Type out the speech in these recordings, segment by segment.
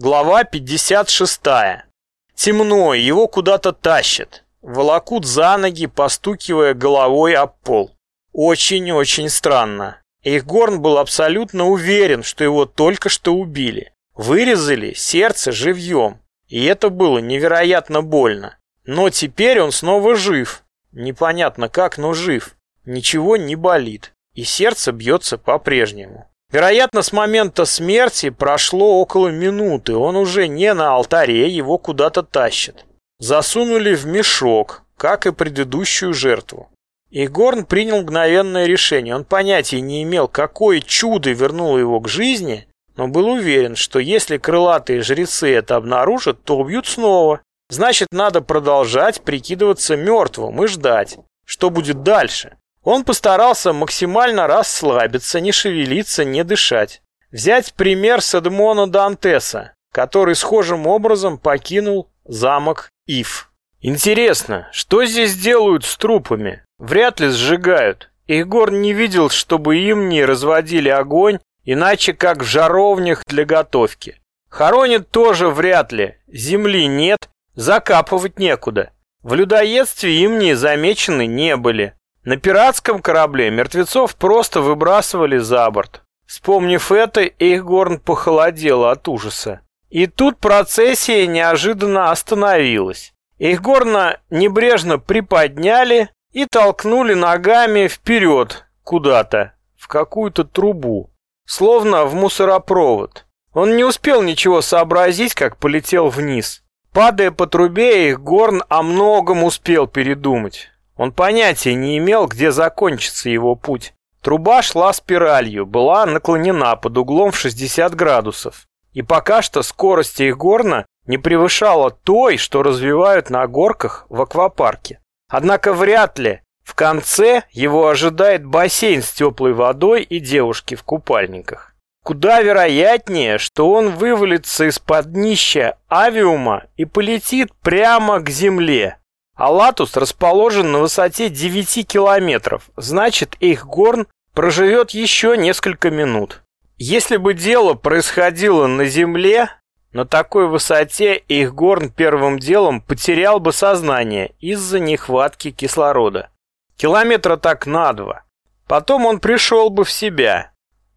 Глава 56. Темно, его куда-то тащат. Волокут за ноги, постукивая головой об пол. Очень-очень странно. Эйхгорн был абсолютно уверен, что его только что убили. Вырезали сердце живьем. И это было невероятно больно. Но теперь он снова жив. Непонятно как, но жив. Ничего не болит. И сердце бьется по-прежнему. Вероятно, с момента смерти прошло около минуты, он уже не на алтаре, его куда-то тащат. Засунули в мешок, как и предыдущую жертву. И Горн принял мгновенное решение. Он понятия не имел, какое чудо вернуло его к жизни, но был уверен, что если крылатые жрецы это обнаружат, то убьют снова. Значит, надо продолжать прикидываться мертвым и ждать, что будет дальше. Он постарался максимально расслабиться, не шевелиться, не дышать. Взять пример с Эдмона Дантеса, который схожим образом покинул замок Ив. Интересно, что здесь делают с трупами? Вряд ли сжигают. Егор не видел, чтобы им не разводили огонь, иначе как в жаровнях для готовки. Хоронят тоже вряд ли. Земли нет, закапывать некуда. В людоедстве им не замечены не были. На пиратском корабле мертвецов просто выбрасывали за борт. Вспомнив это, Эйхгорн похолодел от ужаса. И тут процессия неожиданно остановилась. Эйхгорна небрежно приподняли и толкнули ногами вперед куда-то, в какую-то трубу, словно в мусоропровод. Он не успел ничего сообразить, как полетел вниз. Падая по трубе, Эйхгорн о многом успел передумать. Он понятия не имел, где закончится его путь. Труба шла спиралью, была наклонена под углом в 60 градусов. И пока что скорость их горна не превышала той, что развивают на горках в аквапарке. Однако вряд ли в конце его ожидает бассейн с теплой водой и девушки в купальниках. Куда вероятнее, что он вывалится из-под днища авиума и полетит прямо к земле, Алатус расположен на высоте 9 километров, значит, Эйхгорн проживет еще несколько минут. Если бы дело происходило на Земле, на такой высоте Эйхгорн первым делом потерял бы сознание из-за нехватки кислорода. Километра так на два. Потом он пришел бы в себя.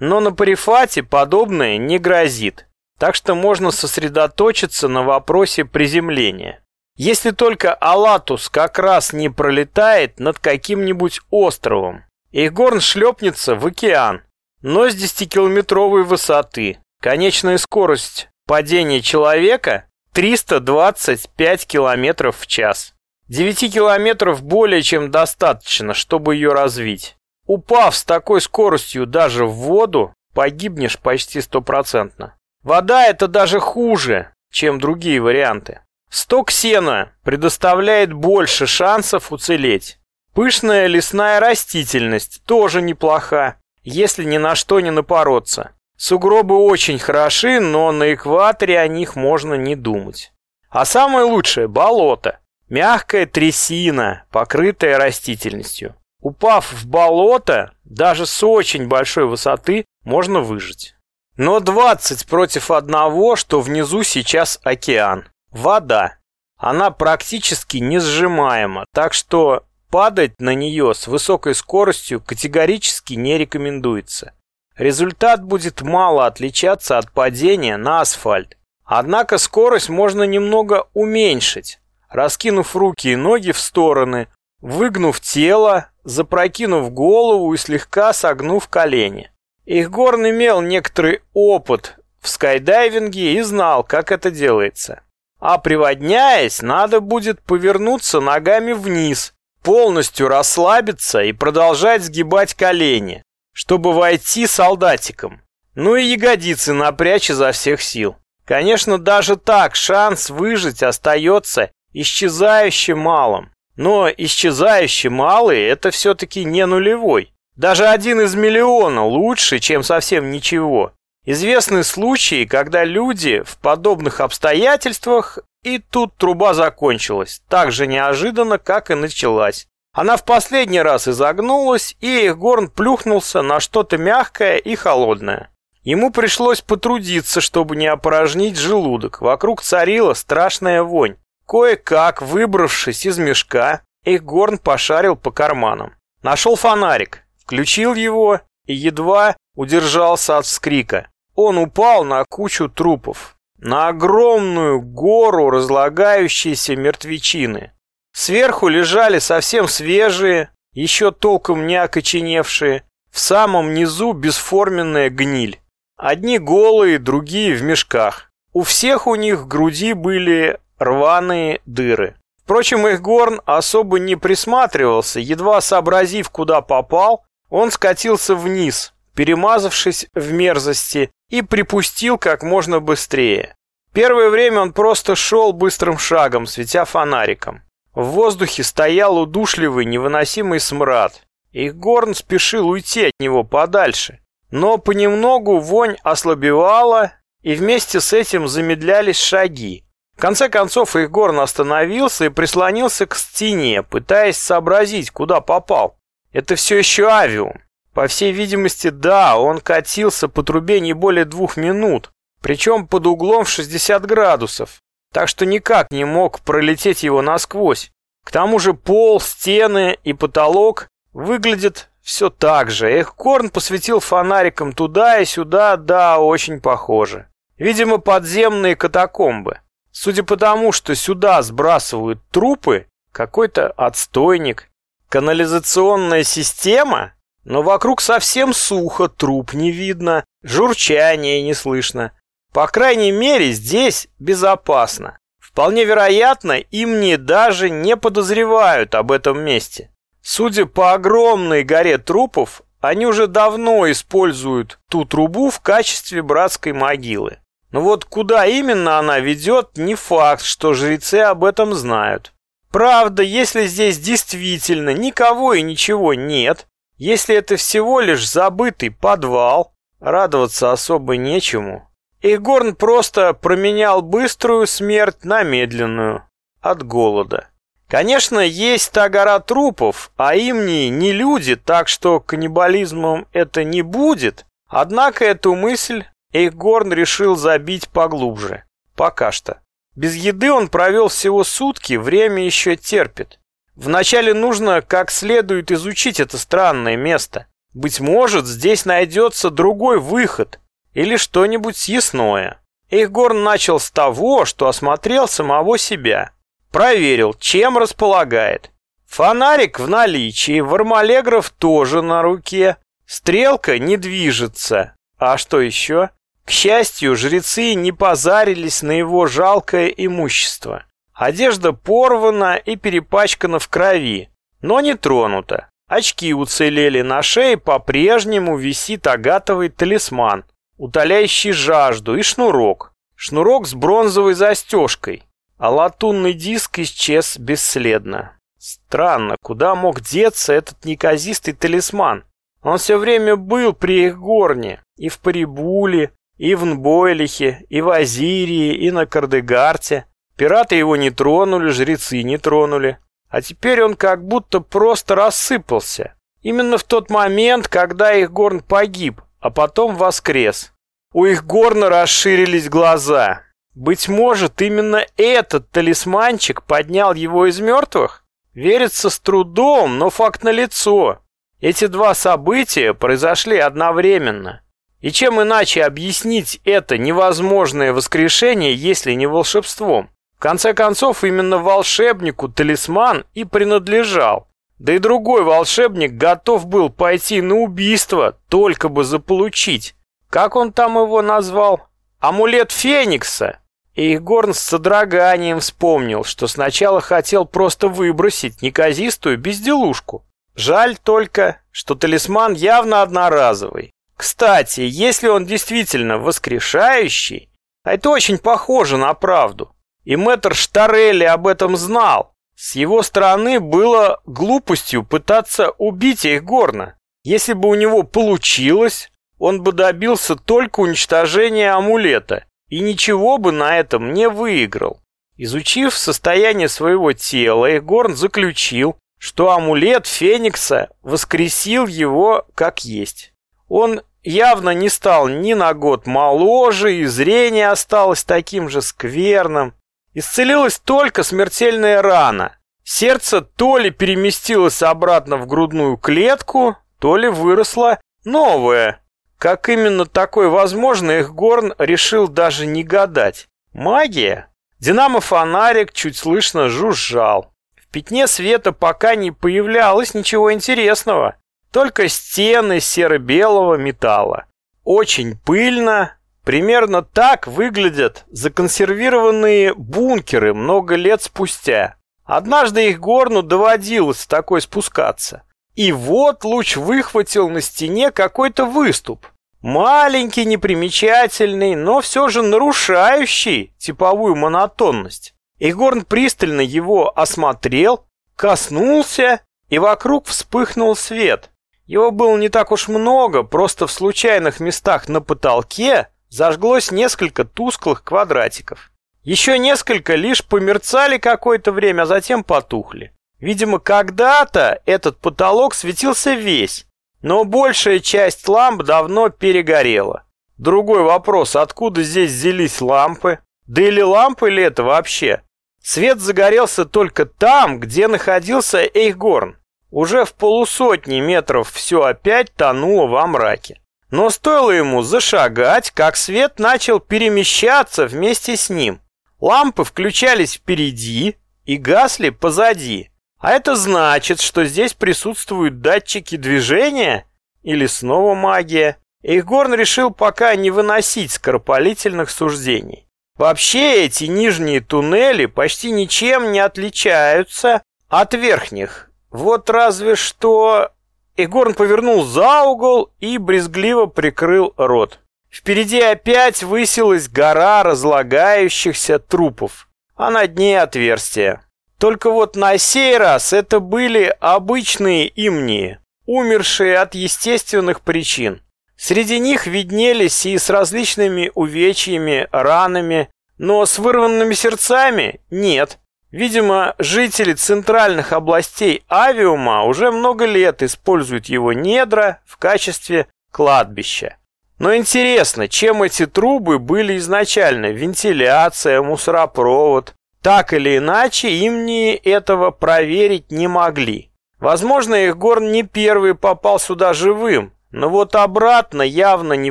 Но на Парифате подобное не грозит, так что можно сосредоточиться на вопросе приземления. Если только Алатус как раз не пролетает над каким-нибудь островом. Эйхгорн шлепнется в океан, но с 10-километровой высоты. Конечная скорость падения человека 325 километров в час. 9 километров более чем достаточно, чтобы ее развить. Упав с такой скоростью даже в воду, погибнешь почти стопроцентно. Вода это даже хуже, чем другие варианты. Сток сена предоставляет больше шансов уцелеть. Пышная лесная растительность тоже неплоха, если ни на что не напороться. Сугробы очень хороши, но на экваторе о них можно не думать. А самое лучшее – болото. Мягкая трясина, покрытая растительностью. Упав в болото, даже с очень большой высоты, можно выжить. Но 20 против одного, что внизу сейчас океан. Вода. Она практически несжимаема, так что падать на нее с высокой скоростью категорически не рекомендуется. Результат будет мало отличаться от падения на асфальт. Однако скорость можно немного уменьшить, раскинув руки и ноги в стороны, выгнув тело, запрокинув голову и слегка согнув колени. Ихгорн имел некоторый опыт в скайдайвинге и знал, как это делается. А приводняясь, надо будет повернуться ногами вниз, полностью расслабиться и продолжать сгибать колени, чтобы войти солдатиком. Ну и ягодицы напрячь изо всех сил. Конечно, даже так шанс выжить остается исчезающе малым. Но исчезающе малый – это все-таки не нулевой. Даже один из миллиона лучше, чем совсем ничего. Известны случаи, когда люди в подобных обстоятельствах и тут труба закончилась, так же неожиданно, как и началась. Она в последний раз изогнулась, и Горн плюхнулся на что-то мягкое и холодное. Ему пришлось потрудиться, чтобы не опорожнить желудок. Вокруг царила страшная вонь. Кое-как, выбравшись из мешка, Эйхгорн пошарил по карманам. Нашел фонарик, включил его и едва удержался от вскрика. Он упал на кучу трупов, на огромную гору разлагающейся мертвечины. Сверху лежали совсем свежие, еще толком не окоченевшие, в самом низу бесформенная гниль. Одни голые, другие в мешках. У всех у них в груди были рваные дыры. Впрочем, их горн особо не присматривался, едва сообразив, куда попал, он скатился вниз, перемазавшись в мерзости, и припустил как можно быстрее. Первое время он просто шел быстрым шагом, светя фонариком. В воздухе стоял удушливый, невыносимый смрад. И Горн спешил уйти от него подальше. Но понемногу вонь ослабевала, и вместе с этим замедлялись шаги. В конце концов Игорн остановился и прислонился к стене, пытаясь сообразить, куда попал. Это все еще авиум. По всей видимости, да, он катился по трубе не более двух минут, причем под углом в 60 градусов, так что никак не мог пролететь его насквозь. К тому же пол, стены и потолок выглядят все так же. Эх, Корн посветил фонариком туда и сюда, да, очень похоже. Видимо, подземные катакомбы. Судя по тому, что сюда сбрасывают трупы, какой-то отстойник, канализационная система, но вокруг совсем сухо, труп не видно, журчания не слышно. По крайней мере, здесь безопасно. Вполне вероятно, им не даже не подозревают об этом месте. Судя по огромной горе трупов, они уже давно используют ту трубу в качестве братской могилы. Но вот куда именно она ведет, не факт, что жрецы об этом знают. Правда, если здесь действительно никого и ничего нет, если это всего лишь забытый подвал, радоваться особо нечему. Игорн просто променял быструю смерть на медленную. От голода. Конечно, есть та гора трупов, а им не, не люди, так что каннибализмом это не будет. Однако эту мысль Эйхгорн решил забить поглубже. Пока что. Без еды он провел всего сутки, время еще терпит. Вначале нужно как следует изучить это странное место. Быть может, здесь найдется другой выход или что-нибудь съестное. Эйхгорн начал с того, что осмотрел самого себя. Проверил, чем располагает. Фонарик в наличии, вармалегров тоже на руке. Стрелка не движется. А что еще? К счастью, жрецы не позарились на его жалкое имущество. Одежда порвана и перепачкана в крови, но не тронута. Очки уцелели, на шее по-прежнему висит агатовый талисман, утоляющий жажду, и шнурок. Шнурок с бронзовой застежкой, а латунный диск исчез бесследно. Странно, куда мог деться этот неказистый талисман? Он все время был при их горне, и в Парибуле, и в Нбойлихе, и в Азирии, и на Кардегарте. Пираты его не тронули, жрецы не тронули. А теперь он как будто просто рассыпался. Именно в тот момент, когда их горн погиб, а потом воскрес. У их горна расширились глаза. Быть может, именно этот талисманчик поднял его из мертвых? Верится с трудом, но факт налицо. Эти два события произошли одновременно. И чем иначе объяснить это невозможное воскрешение, если не волшебством? Конце концов, именно волшебнику талисман и принадлежал. Да и другой волшебник готов был пойти на убийство, только бы заполучить. Как он там его назвал? Амулет Феникса. И Егорн с содроганием вспомнил, что сначала хотел просто выбросить неказистую безделушку. Жаль только, что талисман явно одноразовый. Кстати, если он действительно воскрешающий, а это очень похоже на правду, и мэтр Штарелли об этом знал, с его стороны было глупостью пытаться убить их горно. Если бы у него получилось, он бы добился только уничтожения амулета и ничего бы на этом не выиграл. Изучив состояние своего тела, Эгорн заключил, что амулет Феникса воскресил его как есть. Он явно не стал ни на год моложе, и зрение осталось таким же скверным. Исцелилась только смертельная рана. Сердце то ли переместилось обратно в грудную клетку, то ли выросло новое. Как именно такое возможно, их Горн решил даже не гадать. Магия? Динамо-фонарик чуть слышно жужжал. В пятне света пока не появлялось ничего интересного. Только стены серо-белого металла. Очень пыльно. Примерно так выглядят законсервированные бункеры много лет спустя. Однажды их горну доводилось такой спускаться. И вот луч выхватил на стене какой-то выступ. Маленький, непримечательный, но все же нарушающий типовую монотонность. Игорн пристально его осмотрел, коснулся, и вокруг вспыхнул свет. Его было не так уж много, просто в случайных местах на потолке зажглось несколько тусклых квадратиков. Еще несколько лишь померцали какое-то время, а затем потухли. Видимо, когда-то этот потолок светился весь, но большая часть ламп давно перегорела. Другой вопрос, откуда здесь взялись лампы? Да или лампы ли это вообще? Свет загорелся только там, где находился Эйхгорн. Уже в полусотни метров все опять тонуло во мраке. Но стоило ему зашагать, как свет начал перемещаться вместе с ним. Лампы включались впереди и гасли позади. А это значит, что здесь присутствуют датчики движения или снова магия. Эйхгорн решил пока не выносить скоропалительных суждений. Вообще эти нижние туннели почти ничем не отличаются от верхних, вот разве что... Игорн повернул за угол и брезгливо прикрыл рот. Впереди опять высилась гора разлагающихся трупов, а над ней отверстие. Только вот на сей раз это были обычные имнии, умершие от естественных причин. Среди них виднелись и с различными увечьями, ранами, но с вырванными сердцами нет. Видимо, жители центральных областей Авиума уже много лет используют его недра в качестве кладбища. Но интересно, чем эти трубы были изначально? Вентиляция, мусоропровод? Так или иначе, им не этого проверить не могли. Возможно, их горн не первый попал сюда живым, но вот обратно явно не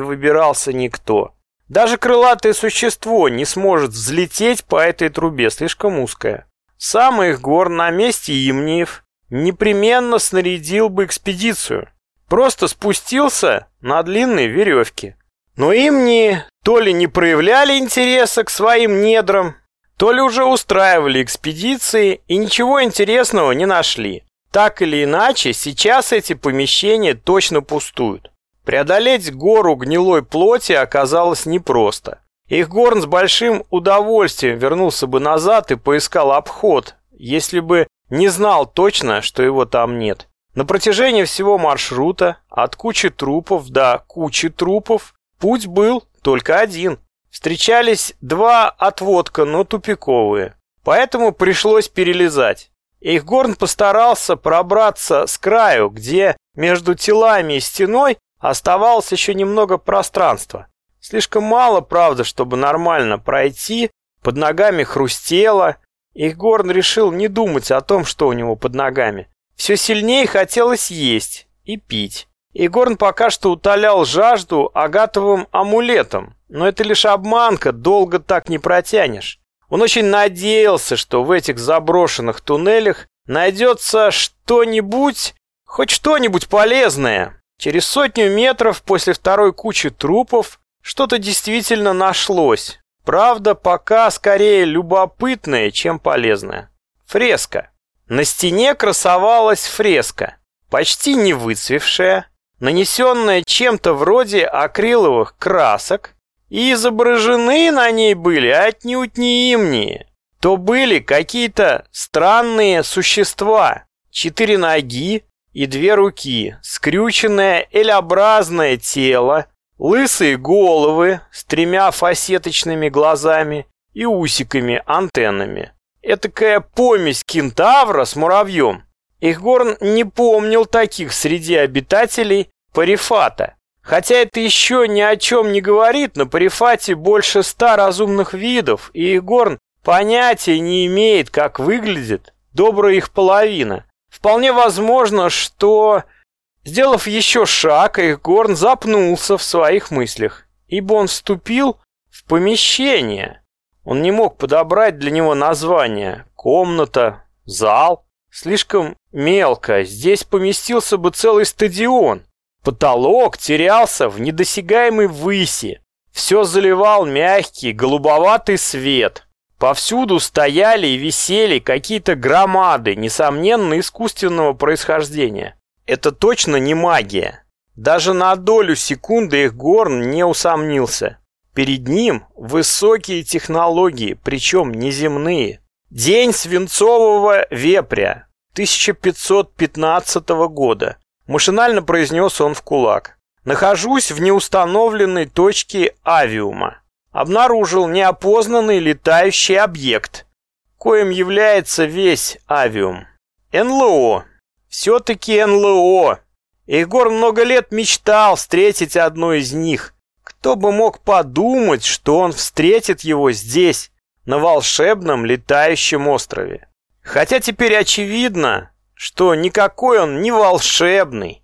выбирался никто. Даже крылатое существо не сможет взлететь по этой трубе, слишком узкая. Сам их гор на месте Имниев непременно снарядил бы экспедицию. Просто спустился на длинной веревке. Но Имни то ли не проявляли интереса к своим недрам, то ли уже устраивали экспедиции и ничего интересного не нашли. Так или иначе, сейчас эти помещения точно пустуют. Преодолеть гору гнилой плоти оказалось непросто. Их Горн с большим удовольствием вернулся бы назад и поискал обход, если бы не знал точно, что его там нет. На протяжении всего маршрута, от кучи трупов до кучи трупов, путь был только один. Встречались два отводка, но тупиковые. Поэтому пришлось перелезать. Эйхгорн постарался пробраться с краю, где между телами и стеной оставалось еще немного пространства. Слишком мало, правда, чтобы нормально пройти, под ногами хрустело. Игорн решил не думать о том, что у него под ногами. Все сильнее хотелось есть и пить. Игорн пока что утолял жажду агатовым амулетом, но это лишь обманка, долго так не протянешь. Он очень надеялся, что в этих заброшенных туннелях найдется что-нибудь, хоть что-нибудь полезное. Через сотню метров после второй кучи трупов что-то действительно нашлось. Правда, пока скорее любопытное, чем полезное. Фреска. На стене красовалась фреска, почти не выцвевшая, нанесенная чем-то вроде акриловых красок, и изображены на ней были отнюдь не имние. То были какие-то странные существа, четыре ноги и две руки, скрюченное эль-образное тело, Лысые головы с тремя фасеточными глазами и усиками-антеннами. Этакая помесь кентавра с муравьем. Ихгорн не помнил таких среди обитателей Парифата. Хотя это еще ни о чем не говорит, на Парифате больше ста разумных видов, и Игорн понятия не имеет, как выглядит добрая их половина. Вполне возможно, что, сделав еще шаг, Игорн запнулся в своих мыслях, ибо он вступил в помещение. Он не мог подобрать для него название. Комната, зал. Слишком мелко. Здесь поместился бы целый стадион. Потолок терялся в недосягаемой выси. Все заливал мягкий, голубоватый свет. Повсюду стояли и висели какие-то громады, несомненно, искусственного происхождения. Это точно не магия. Даже на долю секунды их Горн не усомнился. Перед ним высокие технологии, причем неземные. День свинцового вепря 1515 года. Машинально произнес он в кулак. Нахожусь в неустановленной точке авиума. Обнаружил неопознанный летающий объект, коим является весь авиум. НЛО. Все-таки НЛО. Егор много лет мечтал встретить одно из них. Кто бы мог подумать, что он встретит его здесь, на волшебном летающем острове. Хотя теперь очевидно, что никакой он не волшебный.